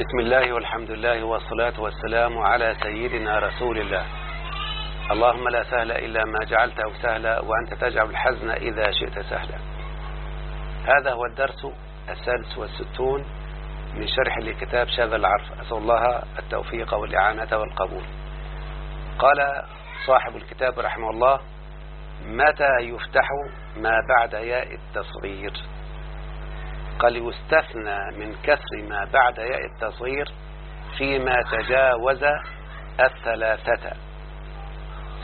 بسم الله والحمد لله والصلاة والسلام على سيدنا رسول الله. اللهم لا سهل إلا ما جعلته سهلا وأنت تجعل الحزن إذا شئت سهلا. هذا هو الدرس السادس والستون من شرح لكتاب شاذ العرف. أسأل الله التوفيق والإعانة والقبول. قال صاحب الكتاب رحمه الله متى يفتح ما بعد ياء التصغير؟ قال يستثنى من كسر ما بعد ياء التصغير فيما تجاوز الثلاثة.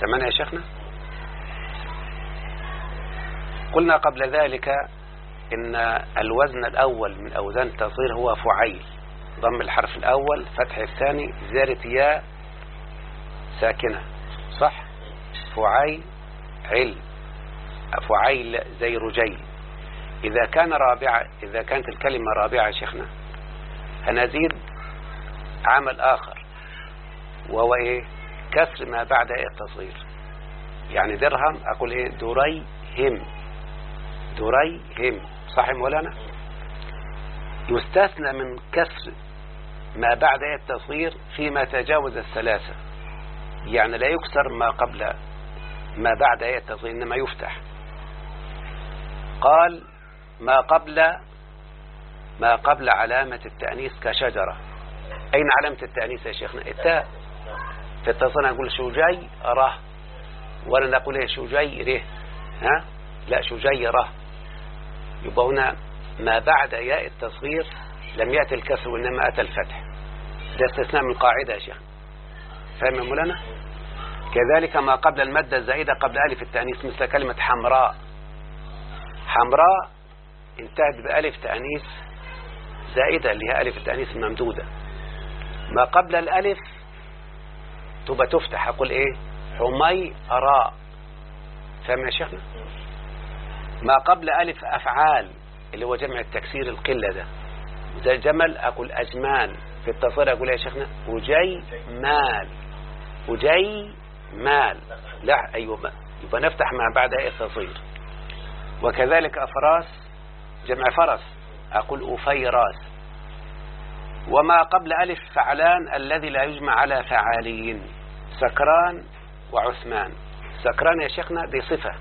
سمعنا يا شيخنا؟ قلنا قبل ذلك إن الوزن الأول من أوزان التصغير هو فعيل. ضم الحرف الأول فتح الثاني زيارة ياء ساكنة. صح؟ فعيل فعيل زي رجي إذا كان رابعة إذا كانت الكلمة رابعة شيخنا هنزيد عمل آخر وهو إيه؟ كسر ما بعد إيه؟ التصغير. يعني درهم أقول إيه؟ دري هم دري هم صح مولانا؟ يستثنى من كسر ما بعد إيه؟ التصغير فيما تجاوز الثلاثة. يعني لا يكسر ما قبل ما بعد آية؟ التصغير إنما يفتح. قال ما قبل ما قبل علامة التأنيث كشجرة. أين علامة التأنيث يا شيخنا؟ التاء في التصغير نقول شجي ره ولا نقول إيه شجي ره ها؟ لا شجي ره يبقى هنا ما بعد ياء التصغير لم يأتي الكسر وإنما أتى الفتح. ده استثناء من قاعدة يا شيخ. فاهم يا مولانا؟ كذلك ما قبل المادة الزائدة قبل ألف التأنيث مثل كلمة حمراء. حمراء انتهت بألف تأنيث زائدة اللي هي ألف التأنيث الممدودة ما قبل الألف تبقى تفتح أقول إيه؟ حمي أراء. فاهم يا شيخنا؟ ما قبل ألف أفعال اللي هو جمع التكسير القلة ده. زي جمل أقول أجمال في التصغير أقول يا شيخنا أجيمال. أجيمال. لا أيوة يبقى نفتح ما بعد التصغير وكذلك أفراس جمع فرس. أقول أفيراس. وما قبل ألف فعلان الذي لا يجمع على فعالين سكران وعثمان. سكران يا شيخنا دي صفة.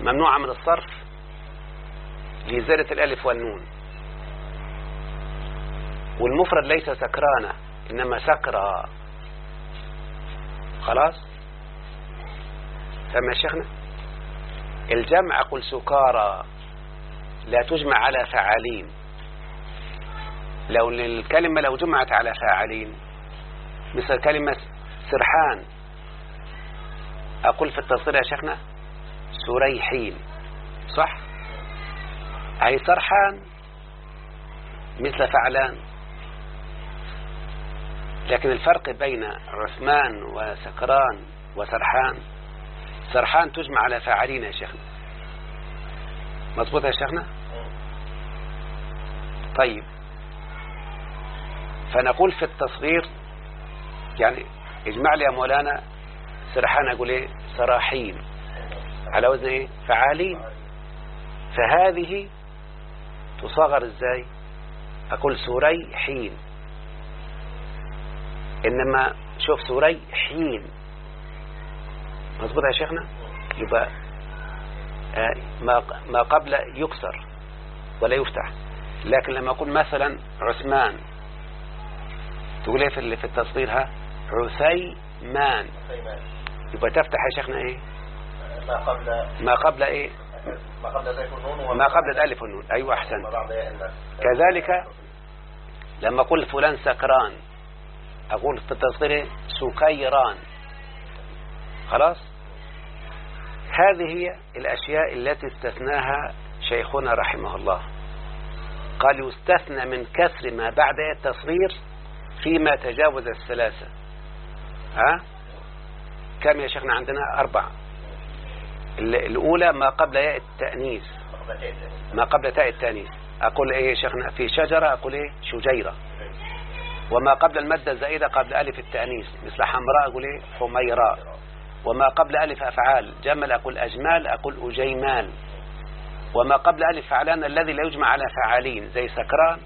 ممنوعة من الصرف لزيادة الألف والنون. والمفرد ليس سكرانة إنما سكرى خلاص؟ فما شيخنا؟ الجمع قل سكارى. لا تجمع على فعالين لو الكلمة لو جمعت على فاعلين مثل كلمة سرحان. أقول في التصغير يا شيخنا سريحين صح؟ أي سرحان مثل فعلان. لكن الفرق بين عثمان وسكران وسرحان سرحان تجمع على فاعلين يا شيخنا. مظبوط يا شيخنا؟ طيب. فنقول في التصغير يعني اجمع لي يا مولانا سرحان أقول إيه؟ سراحين. على وزن إيه؟ فعالين. فهذه تصغر إزاي؟ أقول سريحين. إنما شوف سريحين. مظبوط يا شيخنا؟ يبقى ما ما قبل يكسر ولا يفتح. لكن لما أقول مثلا عثمان تقول إيه في في التصغير ها؟ عثيمان. يبقى تفتح يا شيخنا إيه؟ ما قبل ما قبل إيه؟ ما قبل الالف والنون ما قبل الألف والنون. أيوه أحسنت. كذلك لما أقول فلان سكران أقول في التصغير إيه؟ سكيران. خلاص؟ هذه هي الأشياء التي استثناها شيخنا رحمه الله. قال يستثنى من كسر ما بعد التصغير فيما تجاوز الثلاثة. ها؟ كم يا شيخنا عندنا؟ أربعة. الأولى ما قبل ياء التأنيث. ما قبل تاء التأنيث. أقول إيه يا شيخنا؟ في شجرة أقول إيه؟ شجيرة. وما قبل المادة الزائدة قبل ألف التأنيث. مثل حمراء أقول إيه؟ حميراء. وما قبل ألف أفعال. جمل أقول أجمال أقول أجيمال. وما قبل ألف فعلان الذي لا يجمع على فعالين زي سكران.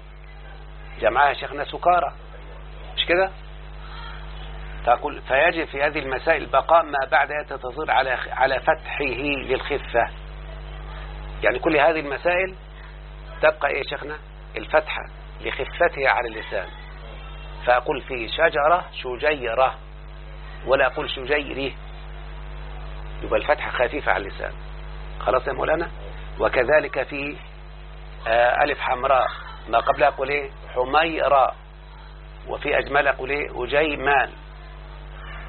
جمعها شيخنا سكارى مش كده؟ تقول فيجب في هذه المسائل بقاء ما بعد تصير على على فتحه للخفة. يعني كل هذه المسائل تبقى إيه شيخنا؟ الفتحة لخفتها على اللسان. فأقول في شجرة شجيرة ولا أقول شجيري. يبقى الفتحة خفيفة على اللسان. خلاص يا مولانا؟ وكذلك في آه، ألف حمراء. ما قبلها إيه حميراء وفي أجمل إيه أجيمان.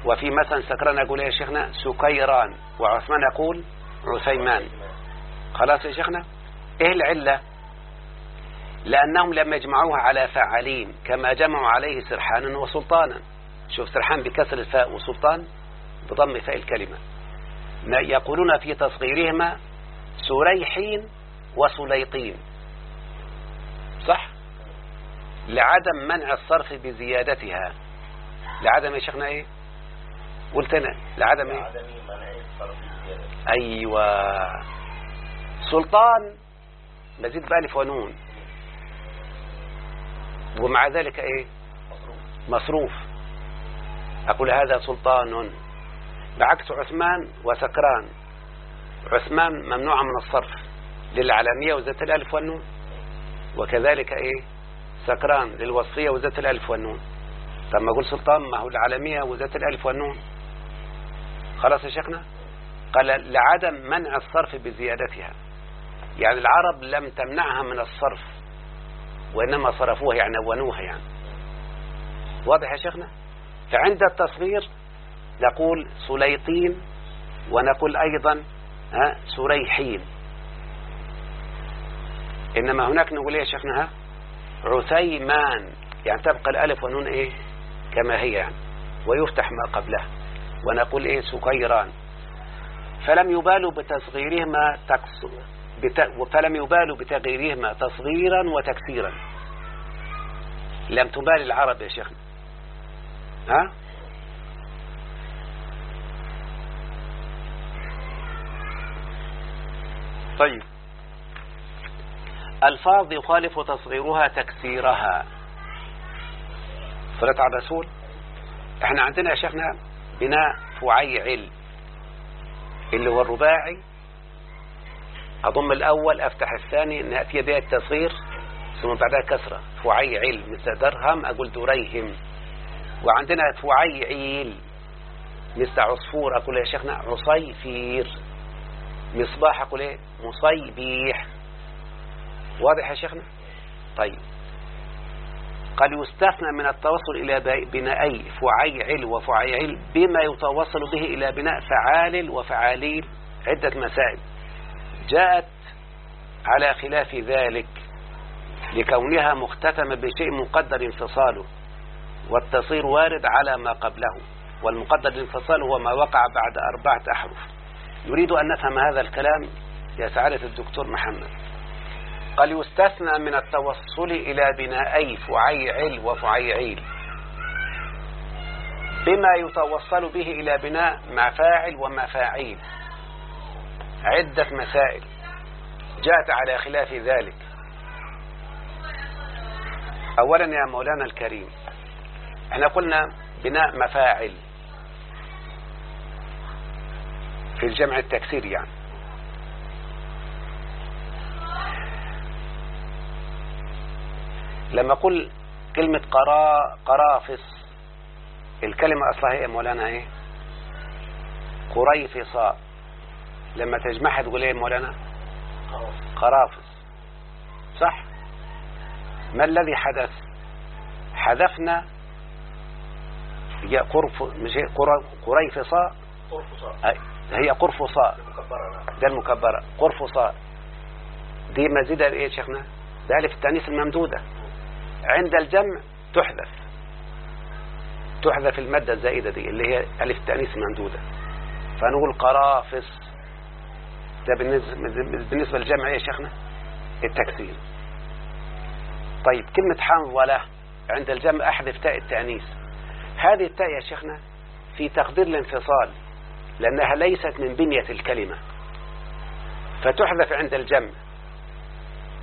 وفي مثلا سكران أقول يا شيخنا سكيران وعثمان أقول عثيمان. خلاص يا شيخنا؟ إيه العلة؟ لأنهم لم يجمعوها على فعالين كما جمعوا عليه سرحانا وسلطانا. شوف سرحان بكسر الفاء وسلطان بضم فاء الكلمة. يقولون في تصغيرهما سريحين وسليطين. صح؟ لعدم منع الصرف بزيادتها. لعدم يا شيخنا إيه؟ قلت أنا. لعدم إيه؟ عدم منع الصرف بزيادة أيوه. سلطان مزيد بألف ونون. ومع ذلك إيه؟ مصروف مصروف. أقول هذا سلطان. بعكس عثمان وسكران. عثمان ممنوع من الصرف للعلامية وزت الألف والنون. وكذلك إيه؟ سكران للوصفية وزت الألف والنون. طب ما أقول سلطان ما هو العلامية وزت الألف والنون. خلاص يا شيخنا؟ قال لعدم منع الصرف بزيادتها. يعني العرب لم تمنعها من الصرف وإنما صرفوها يعني ونوها يعني. واضح يا شيخنا؟ فعند التصغير نقول سليطين ونقول أيضا سريحين إنما هناك نقول إيه شيخنا؟ عثيمان. يعني تبقى الألف والنون إيه؟ كما هي يعني ويفتح ما قبله ونقول إيه؟ سكيران. فلم يبالوا بتصغيرهما تقص بت... فلم يبالوا بتغييرهما تصغيرا وتكسيرا. لم تبال العرب يا شيخنا. ها؟ طيب. الفاظ يخالف تصغيرها تكسيرها. صلاة على الرسول. إحنا عندنا يا شيخنا بناء فعيعل اللي هو الرباعي أضم الأول أفتح الثاني نأتي بها التصغير ثم بعدها كسرة. فعيعل مثل درهم أقول دريهم وعندنا فعيعيل مثل عصفور أقول يا شيخنا عصيفير. مصباح أقول إيه؟ مصيبيح. واضح يا شيخنا؟ طيب. قال يستثنى من التوصل إلى بنائي فعيعل وفعيعل بما يتوصل به إلى بناء فعال وفعاليل عدة مسائل. جاءت على خلاف ذلك لكونها مختتمة بشيء مقدر انفصاله والتصير وارد على ما قبله والمقدر الانفصال هو ما وقع بعد أربعة أحرف. نريد أن نفهم هذا الكلام يا سعادة الدكتور محمد. قال يستثنى من التوصل إلى بنائي فعيعل وفعيعيل. بما يتوصل به إلى بناء مفاعل ومفاعيل. عدة مسائل جاءت على خلاف ذلك. أولا يا مولانا الكريم إحنا قلنا بناء مفاعل. في الجمع التكسير يعني. لما أقول كلمة قرا قرافص الكلمة أصلها هي مولانا إيه؟ قريفصاء لما تجمعها تقول إيه مولانا؟ قرافص. صح؟ ما الذي حدث؟ حذفنا قرف مش هي قريفصاء قرفصاء. هي قرفصاء. نعم. ده المكبرة قرفصاء. دي مزيدة يا شيخنا؟ ده ألف التانيث الممدودة. عند الجمع تحذف. تحذف المادة الزائدة دي اللي هي ألف التانيث الممدودة. فنقول قرافص. ده بالنسبة, بالنسبة للجمع إيه يا شيخنا؟ التكسير. طيب كلمة حنظلة. عند الجمع أحذف تاء التأنيث. هذه التاء يا شيخنا في تقدير الانفصال. لأنها ليست من بنية الكلمة. فتحذف عند الجمع.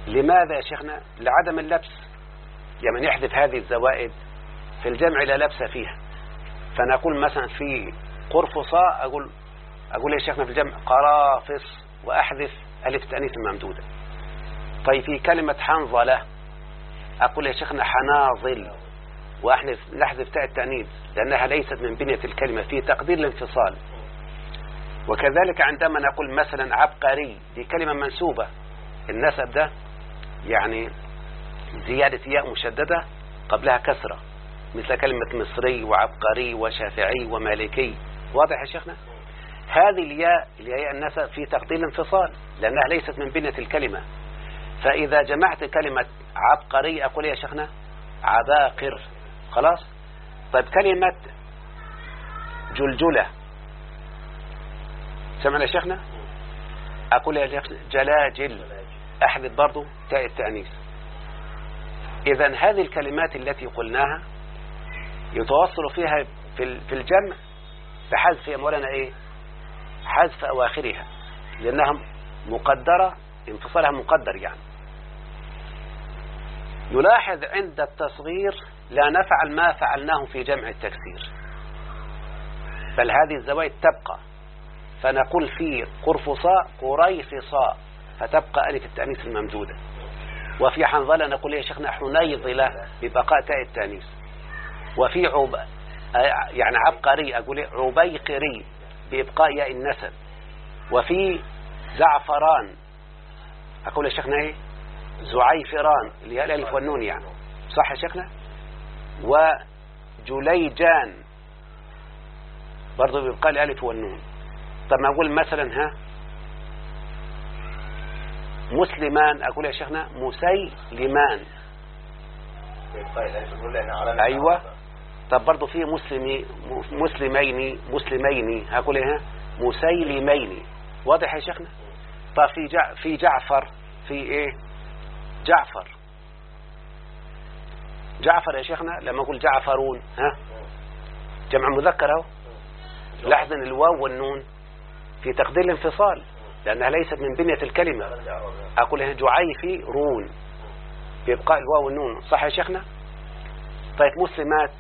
لماذا يا شيخنا؟ لعدم اللبس. يعني نحذف هذه الزوائد في الجمع لا لبس فيها. فنقول مثلا في قرفصاء أقول أقول يا شيخنا في الجمع قرافص وأحذف ألف تأنيث الممدودة طيب في كلمة حنظلة أقول يا شيخنا حناظل وأحذف نحذف تاء التأنيث لأنها ليست من بنية الكلمة. في تقدير الانفصال وكذلك عندما نقول مثلا عبقري دي كلمة منسوبة النسب ده يعني زيادة ياء مشددة قبلها كسرة مثل كلمة مصري وعبقري وشافعي ومالكي. واضح يا شيخنا؟ هذه الياء الياء النسب في تقدير الانفصال لأنها ليست من بنية الكلمة. فإذا جمعت كلمة عبقري أقول يا شيخنا عباقر. خلاص؟ طيب كلمة جلجلة سمعنا يا شيخنا؟ أقول يا شيخنا جلاجل أحذف برضو تاء التأنيث. إذا هذه الكلمات التي قلناها يتوصل فيها في الجمع بحذف أموالنا إيه؟ حذف أواخرها لأنها مقدرة انفصالها مقدر يعني. نلاحظ عند التصغير لا نفعل ما فعلناه في جمع التكسير بل هذه الزوائد تبقى. فنقول في قرفصاء قريفصاء فتبقى ألف التأنيث الممدودة. وفي حنظلة نقول يا شيخنا حنيظلة ببقاء تاء التأنيث. وفي عب يعني عبقري أقول عبيقري بإبقاء ياء النسب. وفي زعفران أقول يا شيخنا إيه زعيفران اللي هي الألف والنون يعني. صح يا شيخنا؟ وجليجان برضو بيبقى الألف والنون. طب ما أقول مثلا ها؟ مسلمان أقول يا شيخنا مسيلمان. أيوة. طب برضو في مسلمي مسلمين مسلمين. هقول إيه مسيلمين. واضح يا شيخنا؟ طب في جع في جعفر في إيه؟ جعفر. جعفر يا شيخنا لما أقول جعفرون ها؟ جمع مذكر أهو. لاحظ الواو والنون. في تقدير الانفصال لأنها ليست من بنية الكلمة. أقول هنا جعيفي رون بإبقاء الواو والنون. صح يا شيخنا؟ طيب مسلمات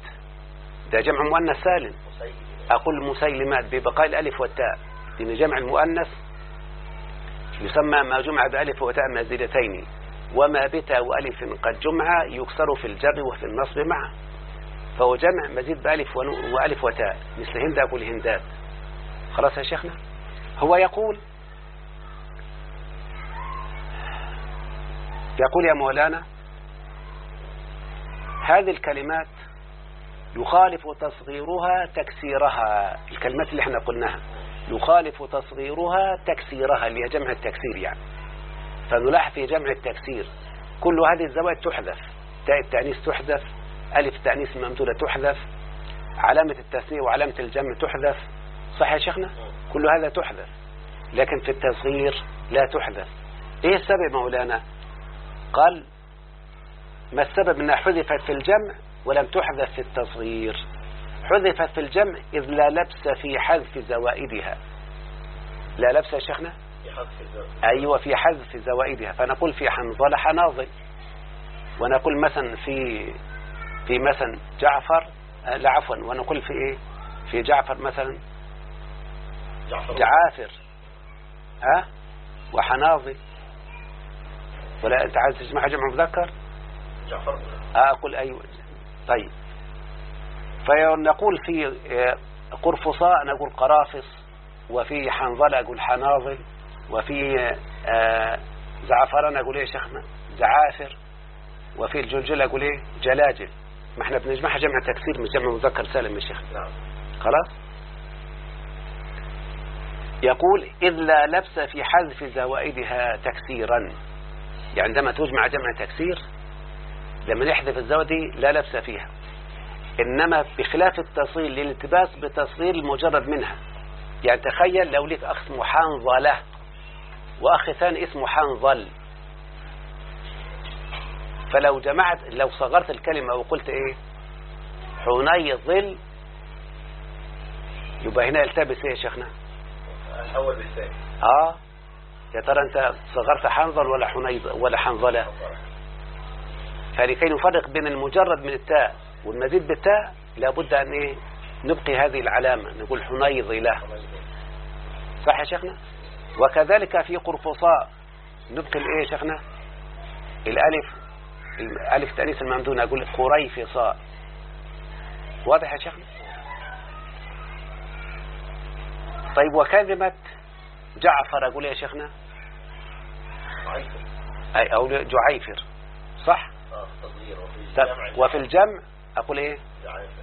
ده جمع مؤنث سالم. أقول مسيلمات ببقاء الألف والتاء لأن جمع المؤنث يسمى ما جمع بألف وتاء مزيدتين وما بتا وألف قد جمع يكسر في الجر وفي النصب معه. فهو جمع مزيد بألف وألف وتاء. مثل هند أقول هندات. خلاص يا شيخنا؟ هو يقول يقول يا مولانا هذه الكلمات يخالف تصغيرها تكسيرها الكلمات اللي إحنا قلناها يخالف تصغيرها تكسيرها اللي هي جمع التكسير يعني. فنلاحظ في جمع التكسير كل هذه الزوائد تحذف تاء التأنيث تحذف ألف التأنيث الممدودة تحذف علامة التثنية وعلامة الجمع تحذف. صح يا شيخنا؟ كل هذا تحذف لكن في التصغير لا تحذف إيه السبب مولانا؟ قال ما السبب أنها حذفت في الجمع ولم تحذف في التصغير؟ حذفت في الجمع إذ لا لبس في حذف زوائدها. لا لبس يا شيخنا؟ أيوة في حذف زوائدها. فنقول في حنظلة حناظل ونقول مثلا في في مثلا جعفر لا عفوا. ونقول في إيه؟ في جعفر مثلا. جعافر. ها؟ وحناظل ولا أنت عايز تسمع جمع مذكر؟ جعفر. آه أقول أيوة. طيب. فنقول في آه، قرفصاء نقول قرافص وفي حنظلة أقول حناظل وفي آه، زعفران أقول إيه شيخنا؟ زعافر. وفي الجلجل أقول إيه؟ جلاجل. ما إحنا بنجمعها جمع تكسير مش جمع مذكر سالم يا شيخ نعم. خلاص؟ يقول إذ لا لبس في حذف زوائدها تكسيرا. يعني عندما تجمع جمع تكسير لما نحذف الزاوية دي لا لبس فيها. إنما بخلاف التصغير للالتباس بتصغير المجرد منها. يعني تخيل لو لك أخ اسمه حنظلة وأخ ثاني اسمه حنظل. فلو جمعت لو صغرت الكلمة وقلت إيه؟ حنيظل يبقى هنا يلتبس إيه يا شيخنا؟ بالثاني آه. يا ترى أنت صغرت حنظل ولا حنيظ ولا حنظلة؟ فلكي نفرق بين المجرد من التاء والمزيد بالتاء لابد أن إيه؟ نبقي هذه العلامة. نقول حنيظي له صح يا شيخنا؟ وكذلك في قرفصاء نبقي الإيه يا شيخنا؟ الألف الألف تأنيث الممدون أقول قريفصاء واضح يا شيخنا؟ طيب وكلمة جعفر أقول يا شيخنا. أي أو جعيفر صح؟ تصغير وفي الجمع أقول إيه؟ جعيفة.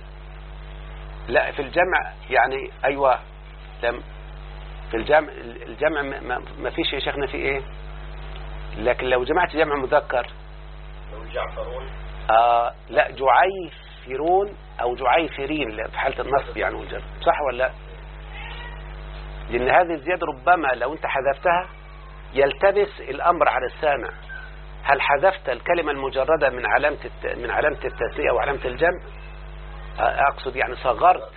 لا في الجمع يعني أيوه لم في الجمع الجمع ما- فيش يا شيخنا في إيه؟ لكن لو جمعت جمع مذكر. لو الجعفرون آه لا جعيفرون أو جعيفرين في حالة النصب يعني والجر صح ولا لا؟ لأن هذه الزيادة ربما لو أنت حذفتها يلتبس الأمر على السامع. هل حذفت الكلمة المجردة من علامة. من علامة التثنية أو علامة الجمع؟ أقصد يعني صغرت.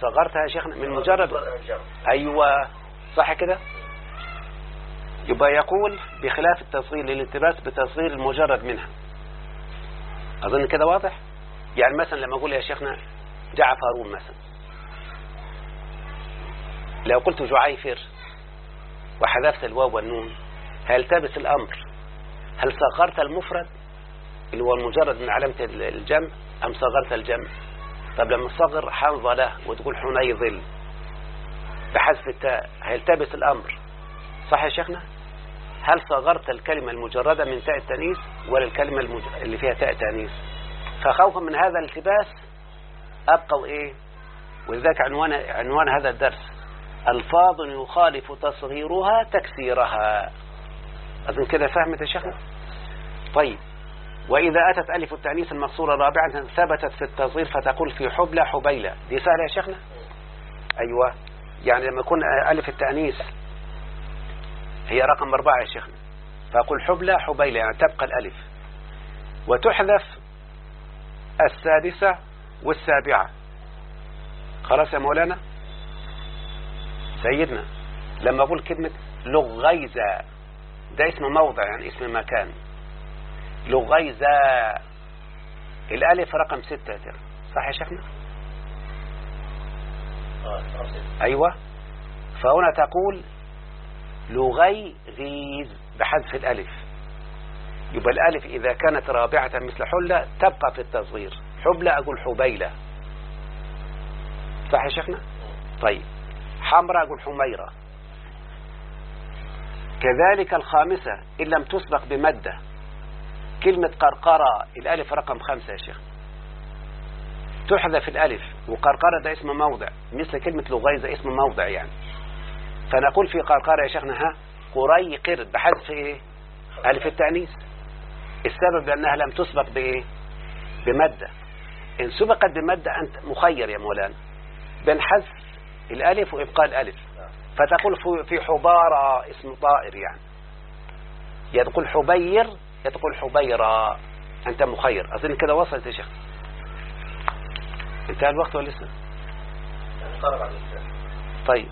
صغرتها يا شيخنا من مجرد. أيوة صح كده؟ يبقى يقول بخلاف التصغير للالتباس بتصغير المجرد منها. أظن كده واضح؟ يعني مثلا لما أقول يا شيخنا جعفرون مثلا. لو قلت جعيفر وحذفت الواو والنون هيلتبس الأمر؟ هل صغرت المفرد اللي هو المجرد من علامة الجمع أم صغرت الجمع؟ طب لما تصغر حنظلة وتقول حنيظل بحذف التاء هيلتبس الأمر؟ صح يا شيخنا؟ هل صغرت الكلمة المجردة من تاء التانيث ولا الكلمة المج... اللي فيها تاء تانيث فخوفا من هذا الالتباس أبقوا إيه؟ ولذلك عنوان عنوان هذا الدرس ألفاظ يخالف تصغيرها تكسيرها. أظن كده فهمت يا شيخنا؟ طيب. وإذا أتت ألف التأنيث المقصورة رابعة ثبتت في التصغير فتقول في حبلى حبيلة. دي سهلة يا شيخنا؟ أيوة. يعني لما يكون ألف التأنيث هي رقم أربعة يا شيخنا. فأقول حبلى حبيلة يعني تبقى الألف. وتحذف السادسة والسابعة. خلاص يا مولانا؟ سيدنا لما أقول كلمة لغيزة ده اسم موضع يعني اسم مكان. لغيزة الألف رقم ستة ترى. صح يا شيخنا. أيوة. فهنا تقول لغي غيز بحذف الألف. يبقى الألف إذا كانت رابعة مثل حلة تبقى في التصغير. حبلة أقول حبيلة. صح يا شيخنا؟ طيب. حمراء أقول حميرة. كذلك الخامسة إن لم تسبق بمدة. كلمة قرقرة الألف رقم خمسة يا شيخ. تحذف الألف وقرقرة ده اسم موضع مثل كلمة لغيزة اسم موضع يعني. فنقول في قرقرة يا شيخنا ها قريقر بحذف إيه؟ ألف التأنيث. السبب لأنها لم تسبق بايه بمادة إن سبقت بمادة أنت مخير يا مولانا. بين حذف الألف وإبقاء الألف. فتقول في- حبارة اسم طائر يعني. يا تقول حبير يا تقول حبيرة. أنت مخير. أظن كده وصلت يا شيخ. انتهى الوقت ولا لسه؟ طيب.